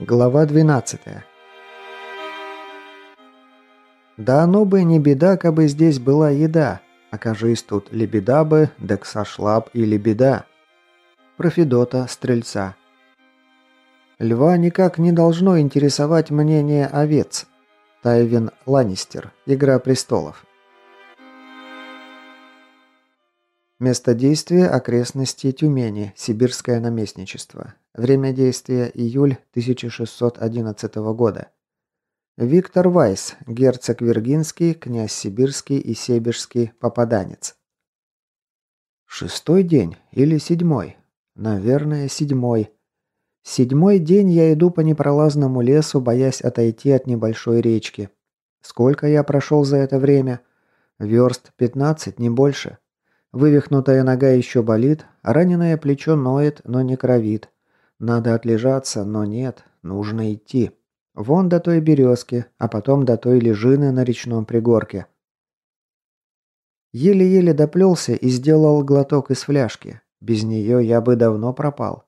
Глава 12 Да оно бы не беда, кабы здесь была еда. Окажись тут лебеда бы, дек сошла б и лебеда. Про Стрельца. Льва никак не должно интересовать мнение овец. Тайвин Ланнистер. Игра престолов. Место действия – окрестности Тюмени, Сибирское наместничество. Время действия – июль 1611 года. Виктор Вайс, герцог Виргинский, князь Сибирский и Себежский, попаданец. Шестой день или седьмой? Наверное, седьмой. Седьмой день я иду по непролазному лесу, боясь отойти от небольшой речки. Сколько я прошел за это время? Верст 15, не больше. Вывихнутая нога еще болит, раненое плечо ноет, но не кровит. Надо отлежаться, но нет, нужно идти. Вон до той березки, а потом до той лежины на речном пригорке. Еле-еле доплелся и сделал глоток из фляжки. Без нее я бы давно пропал.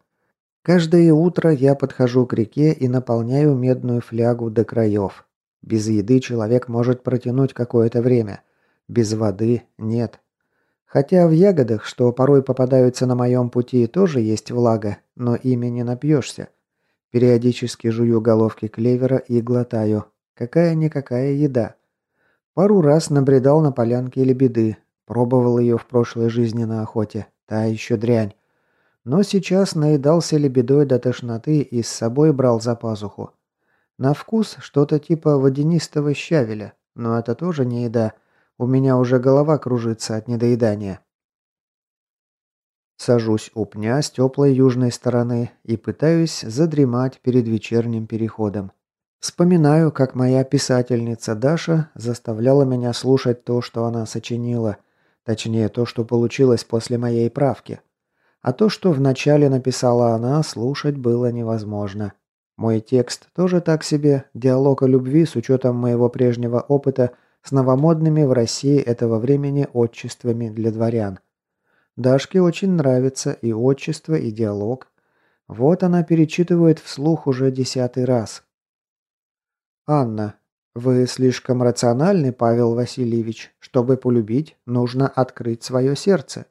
Каждое утро я подхожу к реке и наполняю медную флягу до краев. Без еды человек может протянуть какое-то время. Без воды нет. Хотя в ягодах, что порой попадаются на моем пути, тоже есть влага, но ими не напьешься. Периодически жую головки клевера и глотаю. Какая-никакая еда. Пару раз набредал на полянке лебеды. Пробовал ее в прошлой жизни на охоте. Та еще дрянь. Но сейчас наедался лебедой до тошноты и с собой брал за пазуху. На вкус что-то типа водянистого щавеля, но это тоже не еда. У меня уже голова кружится от недоедания. Сажусь у пня с теплой южной стороны и пытаюсь задремать перед вечерним переходом. Вспоминаю, как моя писательница Даша заставляла меня слушать то, что она сочинила, точнее то, что получилось после моей правки. А то, что вначале написала она, слушать было невозможно. Мой текст тоже так себе, диалог о любви с учетом моего прежнего опыта – с новомодными в России этого времени отчествами для дворян. Дашке очень нравится и отчество, и диалог. Вот она перечитывает вслух уже десятый раз. «Анна, вы слишком рациональны, Павел Васильевич. Чтобы полюбить, нужно открыть свое сердце.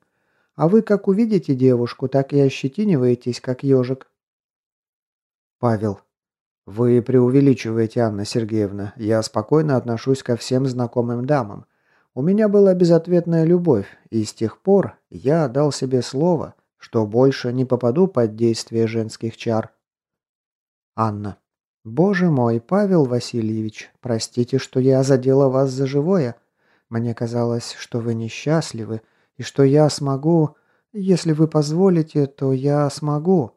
А вы как увидите девушку, так и ощетиниваетесь, как ежик». Павел. «Вы преувеличиваете, Анна Сергеевна. Я спокойно отношусь ко всем знакомым дамам. У меня была безответная любовь, и с тех пор я дал себе слово, что больше не попаду под действие женских чар». Анна. «Боже мой, Павел Васильевич, простите, что я задела вас за живое. Мне казалось, что вы несчастливы, и что я смогу... Если вы позволите, то я смогу».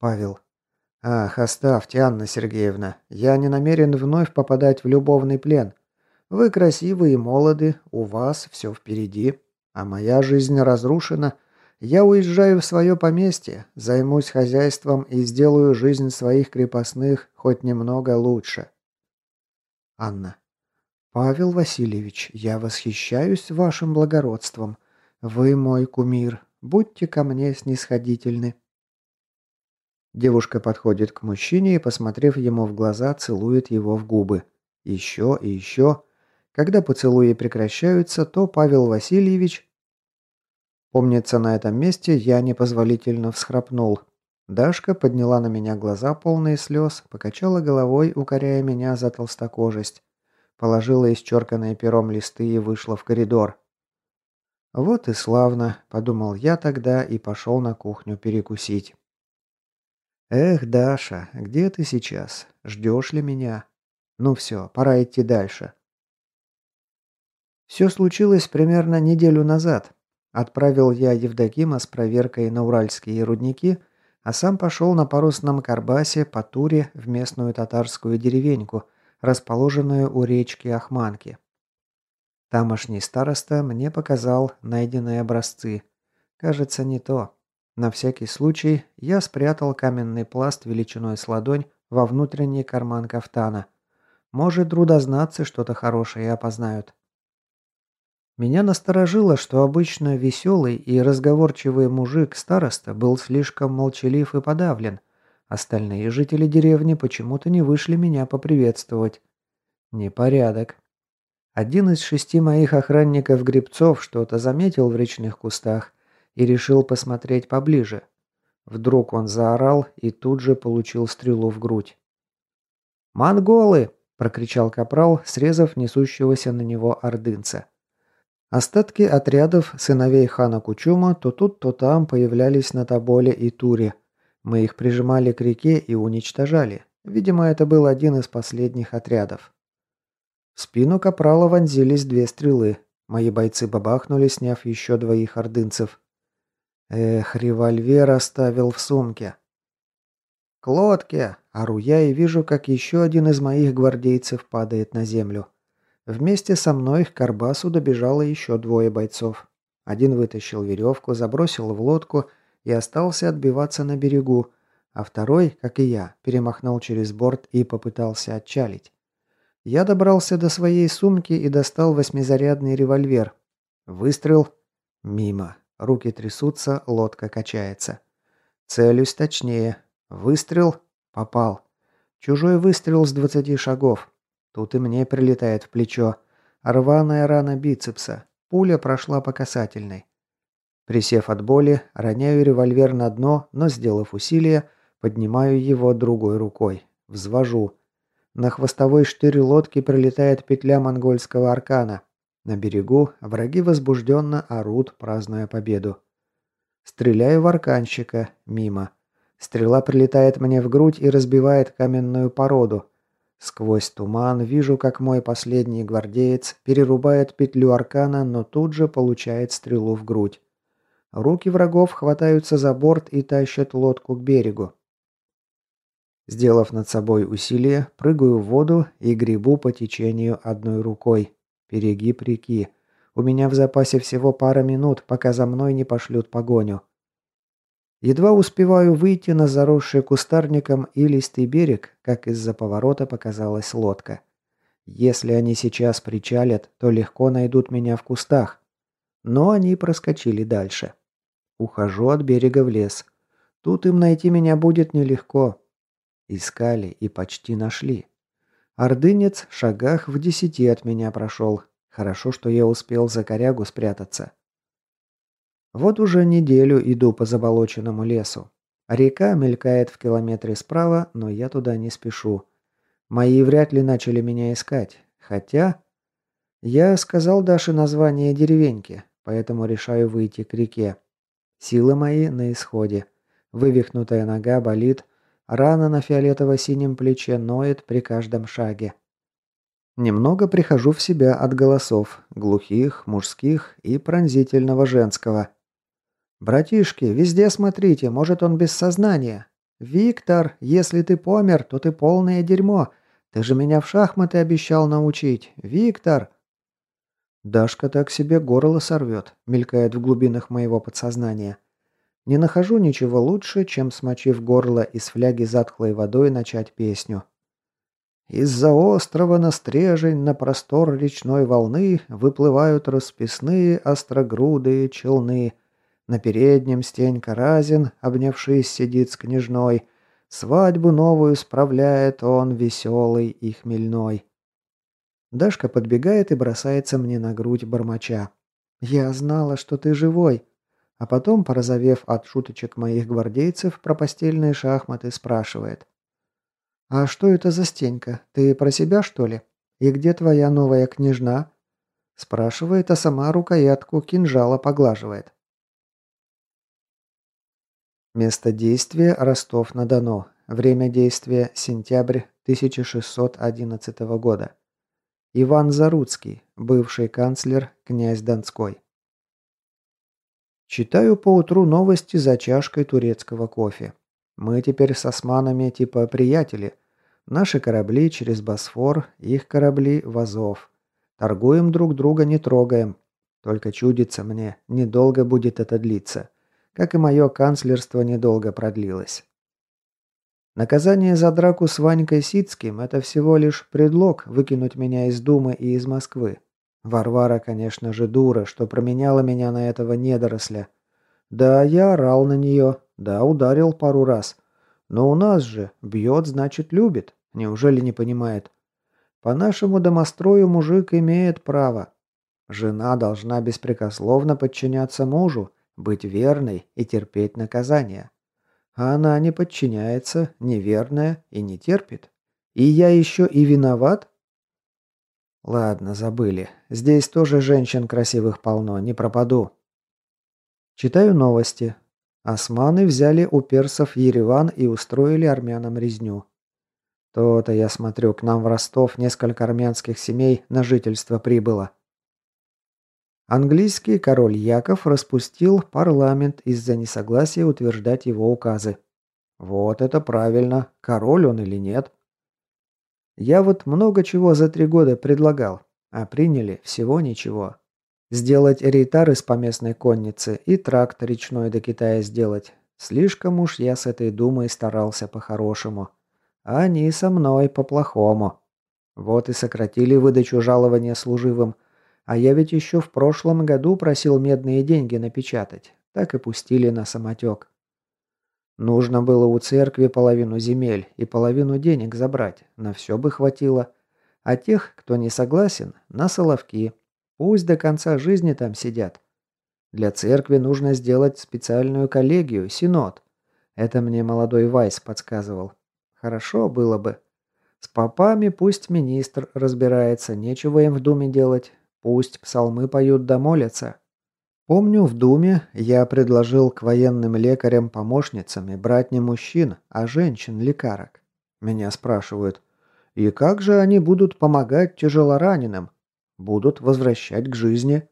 Павел. «Ах, оставьте, Анна Сергеевна. Я не намерен вновь попадать в любовный плен. Вы красивы и молоды, у вас все впереди, а моя жизнь разрушена. Я уезжаю в свое поместье, займусь хозяйством и сделаю жизнь своих крепостных хоть немного лучше». Анна. «Павел Васильевич, я восхищаюсь вашим благородством. Вы мой кумир. Будьте ко мне снисходительны». Девушка подходит к мужчине и, посмотрев ему в глаза, целует его в губы. Еще и еще. Когда поцелуи прекращаются, то Павел Васильевич... Помнится, на этом месте я непозволительно всхрапнул. Дашка подняла на меня глаза, полные слез, покачала головой, укоряя меня за толстокожесть. Положила исчерканные пером листы и вышла в коридор. «Вот и славно», — подумал я тогда и пошел на кухню перекусить. «Эх, Даша, где ты сейчас? Ждешь ли меня? Ну все, пора идти дальше». Все случилось примерно неделю назад. Отправил я Евдокима с проверкой на уральские рудники, а сам пошел на парусном карбасе по туре в местную татарскую деревеньку, расположенную у речки Ахманки. Тамошний староста мне показал найденные образцы. Кажется, не то. На всякий случай я спрятал каменный пласт величиной с ладонь во внутренний карман кафтана. Может, трудознатцы что-то хорошее опознают. Меня насторожило, что обычно веселый и разговорчивый мужик-староста был слишком молчалив и подавлен, Остальные жители деревни почему-то не вышли меня поприветствовать. Непорядок. Один из шести моих охранников-гребцов что-то заметил в речных кустах и решил посмотреть поближе. Вдруг он заорал и тут же получил стрелу в грудь. «Монголы!» – прокричал капрал, срезав несущегося на него ордынца. Остатки отрядов сыновей хана Кучума то тут, то там появлялись на Тоболе и Туре. Мы их прижимали к реке и уничтожали. Видимо, это был один из последних отрядов. В спину капрала вонзились две стрелы. Мои бойцы бабахнули, сняв еще двоих ордынцев. Эх, револьвер оставил в сумке. «К лодке!» – ору я и вижу, как еще один из моих гвардейцев падает на землю. Вместе со мной к Карбасу добежало еще двое бойцов. Один вытащил веревку, забросил в лодку и остался отбиваться на берегу, а второй, как и я, перемахнул через борт и попытался отчалить. Я добрался до своей сумки и достал восьмизарядный револьвер. Выстрел. Мимо. Руки трясутся, лодка качается. Целюсь точнее. Выстрел. Попал. Чужой выстрел с двадцати шагов. Тут и мне прилетает в плечо. Рваная рана бицепса. Пуля прошла по касательной. Присев от боли, роняю револьвер на дно, но, сделав усилие, поднимаю его другой рукой. Взвожу. На хвостовой штырь лодки прилетает петля монгольского аркана. На берегу враги возбужденно орут, празднуя победу. Стреляю в арканщика. Мимо. Стрела прилетает мне в грудь и разбивает каменную породу. Сквозь туман вижу, как мой последний гвардеец перерубает петлю аркана, но тут же получает стрелу в грудь. Руки врагов хватаются за борт и тащат лодку к берегу. Сделав над собой усилие, прыгаю в воду и гребу по течению одной рукой. Перегиб реки. У меня в запасе всего пара минут, пока за мной не пошлют погоню. Едва успеваю выйти на заросший кустарником и листый берег, как из-за поворота показалась лодка. Если они сейчас причалят, то легко найдут меня в кустах. Но они проскочили дальше. Ухожу от берега в лес. Тут им найти меня будет нелегко. Искали и почти нашли. Ордынец в шагах в десяти от меня прошел. Хорошо, что я успел за корягу спрятаться. Вот уже неделю иду по заболоченному лесу. Река мелькает в километре справа, но я туда не спешу. Мои вряд ли начали меня искать. Хотя... Я сказал Даше название деревеньки, поэтому решаю выйти к реке. Силы мои на исходе. Вывихнутая нога болит, рана на фиолетово-синем плече ноет при каждом шаге. Немного прихожу в себя от голосов, глухих, мужских и пронзительного женского. «Братишки, везде смотрите, может он без сознания. Виктор, если ты помер, то ты полное дерьмо. Ты же меня в шахматы обещал научить. Виктор!» Дашка так себе горло сорвет, мелькает в глубинах моего подсознания. Не нахожу ничего лучше, чем, смочив горло из фляги затхлой водой, начать песню. Из-за острова на стрежень на простор речной волны выплывают расписные острогрудые челны. На переднем Стенька Разин, обнявшись, сидит с княжной. Свадьбу новую справляет он, веселый и хмельной. Дашка подбегает и бросается мне на грудь бормоча. «Я знала, что ты живой!» А потом, порозовев от шуточек моих гвардейцев про постельные шахматы, спрашивает. «А что это за Стенька? Ты про себя, что ли? И где твоя новая княжна?» Спрашивает, а сама рукоятку кинжала поглаживает. Место действия – Ростов-на-Дону. Время действия – сентябрь 1611 года. Иван Заруцкий, бывший канцлер, князь Донской. Читаю поутру новости за чашкой турецкого кофе. Мы теперь с османами типа приятели. Наши корабли через Босфор, их корабли в Азов. Торгуем друг друга, не трогаем. Только чудится мне, недолго будет это длиться как и мое канцлерство недолго продлилось. Наказание за драку с Ванькой Сицким – это всего лишь предлог выкинуть меня из Думы и из Москвы. Варвара, конечно же, дура, что променяла меня на этого недоросля. Да, я орал на нее, да, ударил пару раз. Но у нас же бьет, значит любит. Неужели не понимает? По нашему домострою мужик имеет право. Жена должна беспрекословно подчиняться мужу, быть верной и терпеть наказание. А она не подчиняется, неверная и не терпит. И я еще и виноват? Ладно, забыли. Здесь тоже женщин красивых полно, не пропаду. Читаю новости. Османы взяли у персов Ереван и устроили армянам резню. То-то, я смотрю, к нам в Ростов несколько армянских семей на жительство прибыло. Английский король Яков распустил парламент из-за несогласия утверждать его указы. Вот это правильно, король он или нет. Я вот много чего за три года предлагал, а приняли всего ничего. Сделать рейтар из поместной конницы и тракт речной до Китая сделать. Слишком уж я с этой думой старался по-хорошему. А они со мной по-плохому. Вот и сократили выдачу жалования служивым – а я ведь еще в прошлом году просил медные деньги напечатать. Так и пустили на самотек. Нужно было у церкви половину земель и половину денег забрать. На все бы хватило. А тех, кто не согласен, на соловки. Пусть до конца жизни там сидят. Для церкви нужно сделать специальную коллегию, синод. Это мне молодой Вайс подсказывал. Хорошо было бы. С попами пусть министр разбирается, нечего им в думе делать. Пусть псалмы поют да молятся. Помню, в Думе я предложил к военным лекарям помощницами брать не мужчин, а женщин-лекарок. Меня спрашивают, и как же они будут помогать тяжелораненым? Будут возвращать к жизни?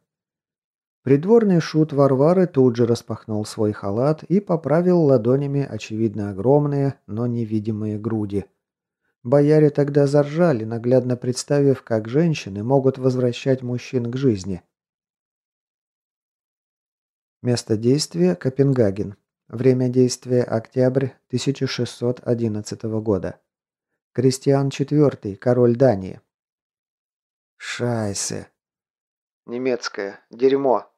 Придворный шут Варвары тут же распахнул свой халат и поправил ладонями, очевидно, огромные, но невидимые груди. Бояре тогда заржали, наглядно представив, как женщины могут возвращать мужчин к жизни. Место действия – Копенгаген. Время действия – октябрь 1611 года. Кристиан IV, король Дании. Шайсе. Немецкое. Дерьмо.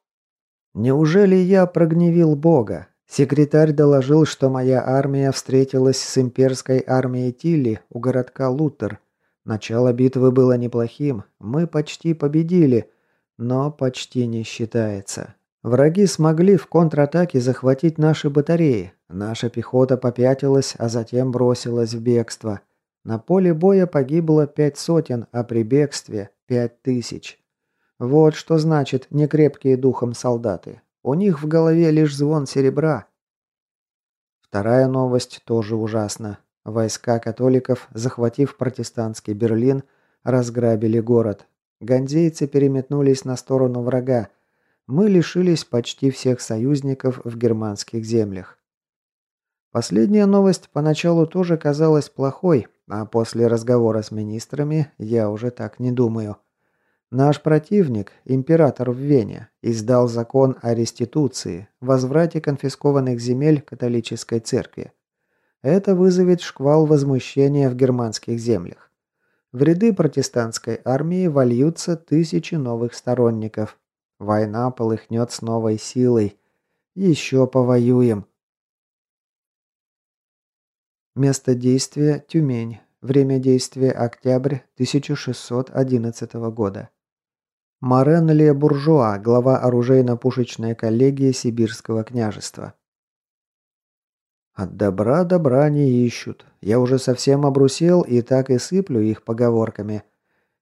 Неужели я прогневил Бога? Секретарь доложил, что моя армия встретилась с имперской армией Тилли у городка Лутер. Начало битвы было неплохим, мы почти победили, но почти не считается. Враги смогли в контратаке захватить наши батареи. Наша пехота попятилась, а затем бросилась в бегство. На поле боя погибло пять сотен, а при бегстве пять тысяч. Вот что значит некрепкие духом солдаты. У них в голове лишь звон серебра. Вторая новость тоже ужасна. Войска католиков, захватив протестантский Берлин, разграбили город. Гандейцы переметнулись на сторону врага. Мы лишились почти всех союзников в германских землях. Последняя новость поначалу тоже казалась плохой, а после разговора с министрами я уже так не думаю. Наш противник, император в Вене, издал закон о реституции, возврате конфискованных земель католической церкви. Это вызовет шквал возмущения в германских землях. В ряды протестантской армии вольются тысячи новых сторонников. Война полыхнет с новой силой. Еще повоюем. Место действия – Тюмень. Время действия – октябрь 1611 года. Марен Ле Буржуа, глава оружейно-пушечной коллегии Сибирского княжества. От добра добра не ищут. Я уже совсем обрусел и так и сыплю их поговорками.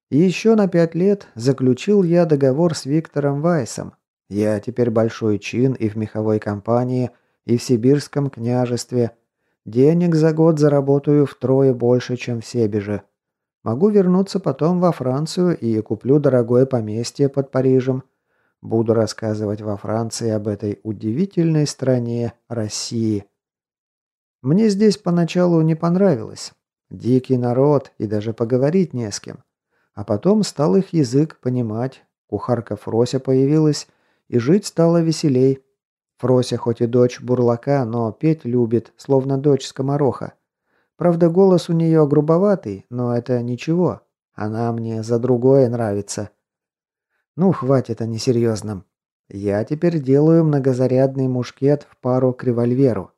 И еще на пять лет заключил я договор с Виктором Вайсом. Я теперь большой чин и в меховой компании, и в Сибирском княжестве. Денег за год заработаю втрое больше, чем в Себеже. Могу вернуться потом во Францию и куплю дорогое поместье под Парижем. Буду рассказывать во Франции об этой удивительной стране России. Мне здесь поначалу не понравилось. Дикий народ и даже поговорить не с кем. А потом стал их язык понимать. Кухарка Фрося появилась, и жить стало веселей. Фрося хоть и дочь бурлака, но петь любит, словно дочь скомороха. Правда, голос у нее грубоватый, но это ничего. Она мне за другое нравится. Ну, хватит о несерьезном. Я теперь делаю многозарядный мушкет в пару к револьверу.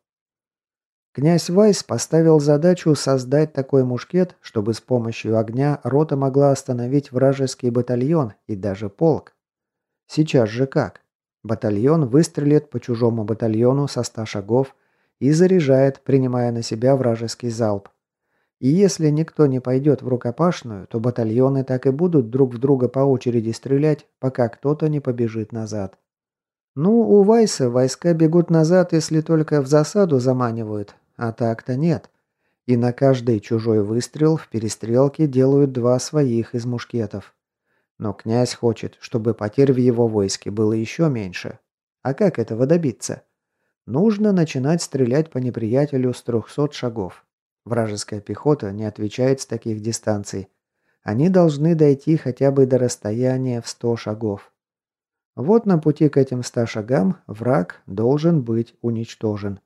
Князь Вайс поставил задачу создать такой мушкет, чтобы с помощью огня рота могла остановить вражеский батальон и даже полк. Сейчас же как? Батальон выстрелит по чужому батальону со ста шагов и заряжает, принимая на себя вражеский залп. И если никто не пойдет в рукопашную, то батальоны так и будут друг в друга по очереди стрелять, пока кто-то не побежит назад. Ну, у Вайса войска бегут назад, если только в засаду заманивают, а так-то нет. И на каждый чужой выстрел в перестрелке делают два своих из мушкетов. Но князь хочет, чтобы потерь в его войске было еще меньше. А как этого добиться? Нужно начинать стрелять по неприятелю с 300 шагов. Вражеская пехота не отвечает с таких дистанций. Они должны дойти хотя бы до расстояния в 100 шагов. Вот на пути к этим 100 шагам враг должен быть уничтожен.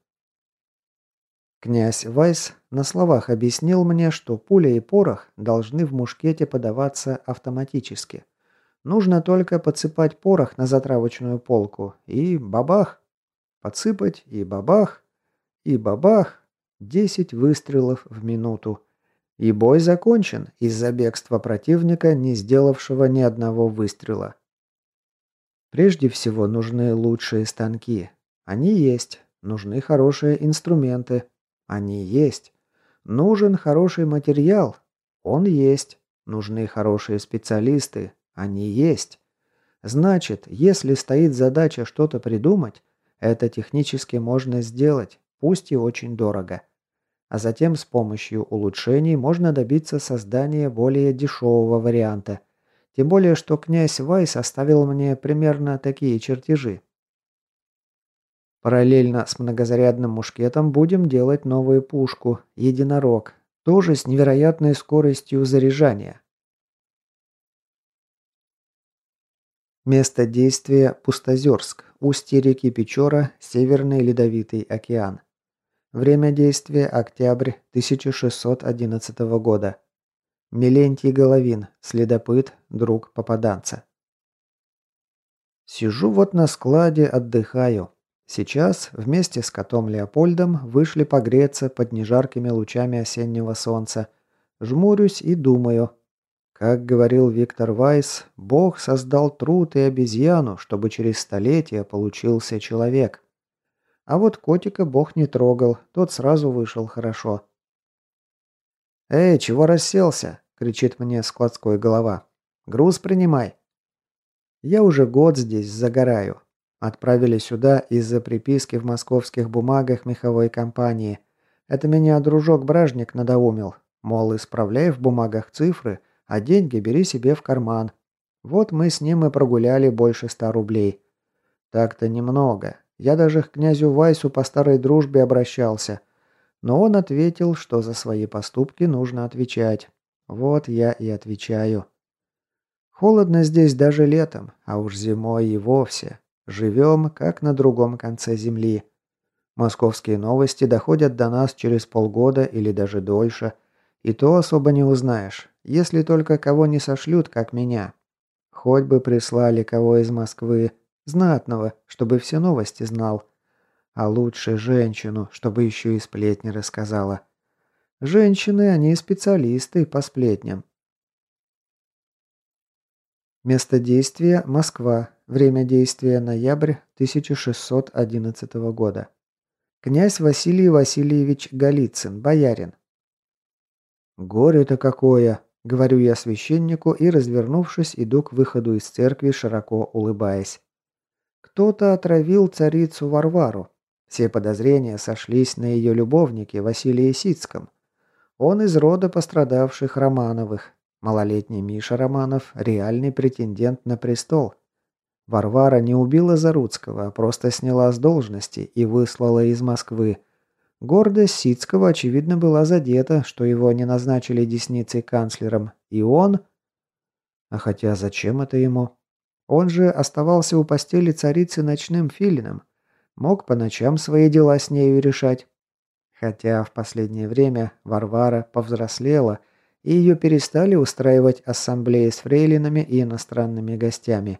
Князь Вайс на словах объяснил мне, что пуля и порох должны в мушкете подаваться автоматически. Нужно только подсыпать порох на затравочную полку и бабах. Подсыпать и бабах, и бабах. Десять выстрелов в минуту. И бой закончен из-за бегства противника, не сделавшего ни одного выстрела. Прежде всего нужны лучшие станки. Они есть. Нужны хорошие инструменты. Они есть. Нужен хороший материал. Он есть. Нужны хорошие специалисты. Они есть. Значит, если стоит задача что-то придумать, это технически можно сделать, пусть и очень дорого. А затем с помощью улучшений можно добиться создания более дешевого варианта. Тем более, что князь Вайс оставил мне примерно такие чертежи. Параллельно с многозарядным мушкетом будем делать новую пушку «Единорог», тоже с невероятной скоростью заряжания. Место действия – Пустозерск, устье реки Печора, Северный Ледовитый океан. Время действия – октябрь 1611 года. Милентий Головин, следопыт, друг попаданца. Сижу вот на складе, отдыхаю. Сейчас вместе с котом Леопольдом вышли погреться под нежаркими лучами осеннего солнца. Жмурюсь и думаю. Как говорил Виктор Вайс, Бог создал труд и обезьяну, чтобы через столетия получился человек. А вот котика Бог не трогал, тот сразу вышел хорошо. «Эй, чего расселся?» – кричит мне складской голова. «Груз принимай». Я уже год здесь загораю. Отправили сюда из-за приписки в московских бумагах меховой компании. Это меня дружок-бражник надоумил. Мол, исправляй в бумагах цифры, а деньги бери себе в карман. Вот мы с ним и прогуляли больше ста рублей. Так-то немного. Я даже к князю Вайсу по старой дружбе обращался. Но он ответил, что за свои поступки нужно отвечать. Вот я и отвечаю. Холодно здесь даже летом, а уж зимой и вовсе. Живем, как на другом конце земли. Московские новости доходят до нас через полгода или даже дольше. И то особо не узнаешь, если только кого не сошлют, как меня. Хоть бы прислали кого из Москвы, знатного, чтобы все новости знал. А лучше женщину, чтобы еще и сплетни рассказала. Женщины, они специалисты по сплетням. Место действия – Москва. Время действия – ноябрь 1611 года. Князь Василий Васильевич Голицын, боярин. «Горе-то какое!» – говорю я священнику и, развернувшись, иду к выходу из церкви, широко улыбаясь. Кто-то отравил царицу Варвару. Все подозрения сошлись на ее любовнике Василии Сицком. Он из рода пострадавших Романовых, Малолетний Миша Романов – реальный претендент на престол. Варвара не убила Заруцкого, а просто сняла с должности и выслала из Москвы. Гордость Сицкого, очевидно, была задета, что его не назначили десницей канцлером, и он... А хотя зачем это ему? Он же оставался у постели царицы ночным филином. Мог по ночам свои дела с нею решать. Хотя в последнее время Варвара повзрослела – и ее перестали устраивать ассамблеи с фрейлинами и иностранными гостями.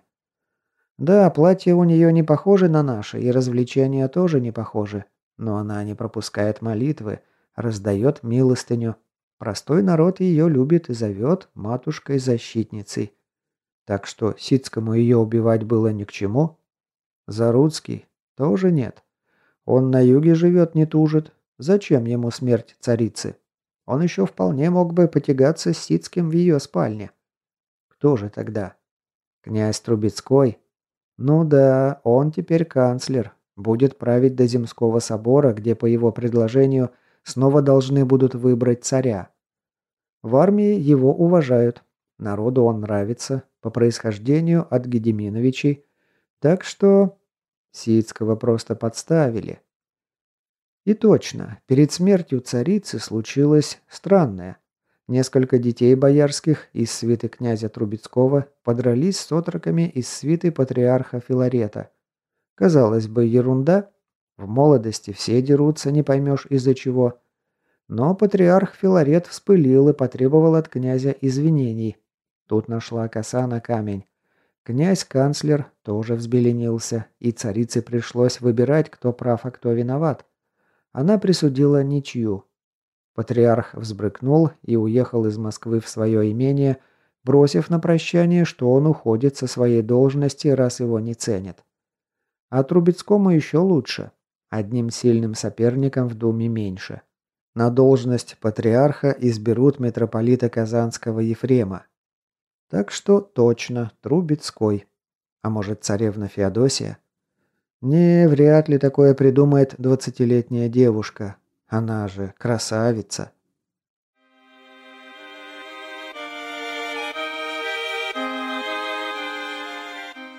Да, платье у нее не похоже на наше, и развлечения тоже не похожи. Но она не пропускает молитвы, раздает милостыню. Простой народ ее любит и зовет матушкой-защитницей. Так что Сицкому ее убивать было ни к чему. Заруцкий тоже нет. Он на юге живет, не тужит. Зачем ему смерть царицы? Он еще вполне мог бы потягаться с Сицким в ее спальне. Кто же тогда? Князь Трубецкой? Ну да, он теперь канцлер. Будет править до Земского собора, где по его предложению снова должны будут выбрать царя. В армии его уважают. Народу он нравится, по происхождению от Гедеминовичей. Так что Сицкого просто подставили. И точно, перед смертью царицы случилось странное. Несколько детей боярских из свиты князя Трубецкого подрались с отроками из свиты патриарха Филарета. Казалось бы, ерунда. В молодости все дерутся, не поймешь из-за чего. Но патриарх Филарет вспылил и потребовал от князя извинений. Тут нашла коса на камень. Князь-канцлер тоже взбеленился, и царице пришлось выбирать, кто прав, а кто виноват. Она присудила ничью. Патриарх взбрыкнул и уехал из Москвы в свое имение, бросив на прощание, что он уходит со своей должности, раз его не ценят. А Трубецкому еще лучше. Одним сильным соперником в Думе меньше. На должность патриарха изберут митрополита Казанского Ефрема. Так что точно, Трубецкой. А может, царевна Феодосия? Не, вряд ли такое придумает двадцатилетняя девушка. Она же красавица.